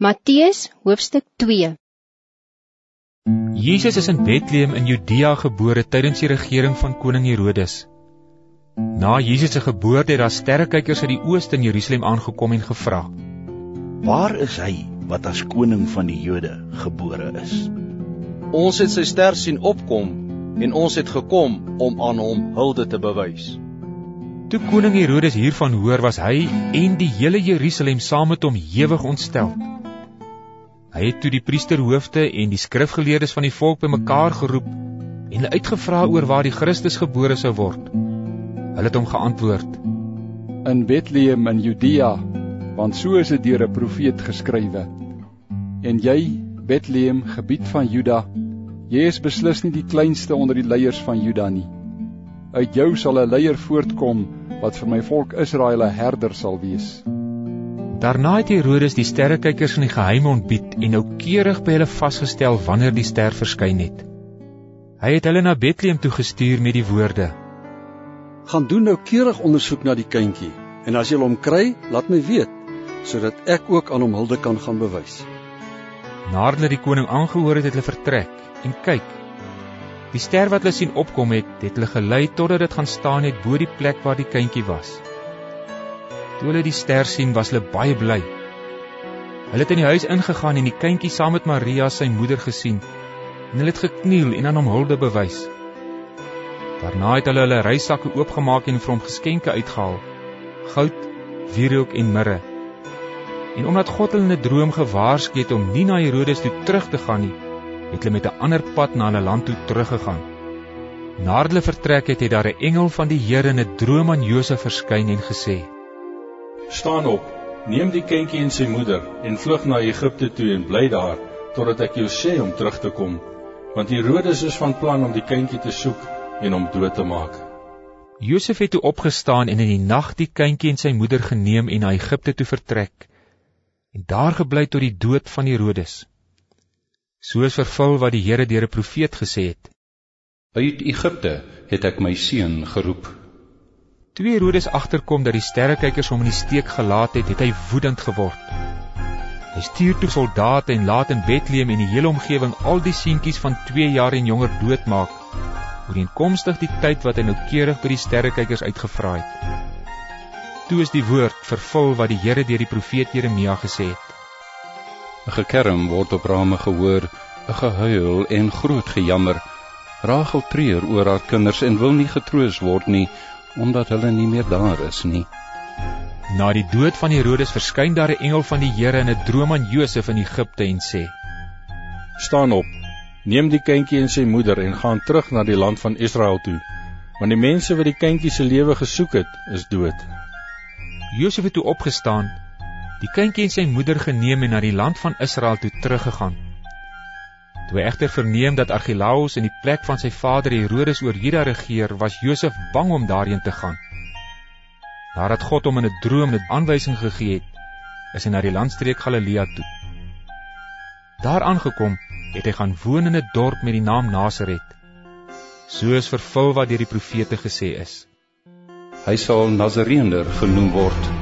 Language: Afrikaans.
Matthäus hoofstuk 2 Jesus is in Bethlehem in Judea gebore tydens die regering van koning Herodes. Na Jesus se geboorte het daar sterrekykers uit die ooste in Jerusalem aangekom en gevra: Waar is hy wat as koning van die Jode gebore is? Ons het sy ster sien opkom en ons het gekom om aan hom hulde te bewys. Toe koning Herodes hiervan hoor, was hy en die hele Jerusalem saam met hom hewig ontstel. Hy het toe die priesterhoofde en die skrifgeleerdes van die volk bymekaar geroep en hulle uitgevra oor waar die Christus gebore sou word. Hulle het hom geantwoord: In Bethlehem in Judea, want so is dit deur 'n profeet geskrywe. En jy, Bethlehem, gebied van Juda, jy is beslis nie die kleinste onder die leiers van Juda nie. Uit jou sal 'n leier voortkom wat vir my volk Israel 'n herder sal wees. Daarna het Herodes die sterrekykers in die geheim ontbied en noukeurig by hulle vasgestel wanneer die ster verskyn het. Hy het hulle na Bethlehem toe gestuur met die woorde: "Gaan doen noukeurig ondersoek na die kindjie en as jy hom kry, laat my weet sodat ek ook aan hom hulde kan gaan bewys." Nadat hulle die koning aangehoor het, het hulle vertrek en kyk. Die ster wat hulle sien opkom het, het hulle gelei totdat dit gaan staan het bo die plek waar die kindjie was. Toe hulle die ster sien, was hulle baie bly. Hulle het in die huis ingegaan en die kindjie saam met Maria, sy moeder, gesien. En hulle het gekniel en aan hom hulde bewys. Daarna het hulle hulle reissakke oopgemaak en vir hom geskenke uitgehaal: goud, wierook en mirre. En omdat God hulle in 'n droom gewaarsku het om nie na Herodes toe terug te gaan nie, het hulle met 'n ander pad na hulle land toe teruggegaan. Nadat hulle vertrek het, het daar 'n engel van die Here in 'n droom aan Josef verskyn en gesê: Staan op, neem die kindjie en sy moeder en vlug na Egipte toe en bly daar totdat ek jou sê om terug te kom, want Herodes is van plan om die kindjie te soek en hom dood te maak. Josef het toe opgestaan en in die nag die kindjie en sy moeder geneem en na Egipte toe vertrek en daar gebly tot die dood van Herodes. Soos vervul wat die Here deur 'n profeet gesê het: Uit Egipte het ek my seun geroep. Toe Herodes agterkom dat die sterrekykers hom in die steek gelaat het, het hy woedend geword. Hy stuur toe soldate en laat in Bethlehem en die hele omgewing al die seentjies van 2 jaar en jonger doodmaak, ooreenkomstig die tyd wat hy noukeurig by die sterrekykers uitgevra het. Toe is die woord vervul wat die Here deur die profeet Jeremia gesê het. 'n Gekerm word op rame gehoor, 'n gehuil en groot gejammer. Rachel treur oor haar kinders en wil nie getroos word nie, omdat hulle nie meer daar is nie. Na die dood van Herodes verskyn daar 'n engel van die Here in 'n droom aan Josef in Egipte en sê: "Staan op, neem die kindjie en sy moeder en gaan terug na die land van Israel toe, want die mense wat die kindjie se lewe gesoek het, is dood." Josef het toe opgestaan, die kindjie en sy moeder geneem en na die land van Israel toe teruggegaan. Toe hy egter verneem dat Archelaus in die plek van sy vader Herodes oor Juda regeer, was Josef bang om daarheen te gaan. Nadat God hom in 'n droom 'n aanwysing gegee het, is hy na die landstreek Galilea toe. Daar aangekom, het hy gaan woon in 'n dorp met die naam Nasaret, soos vervul wat deur die profete gesê is. Hy sal Nasareëner genoem word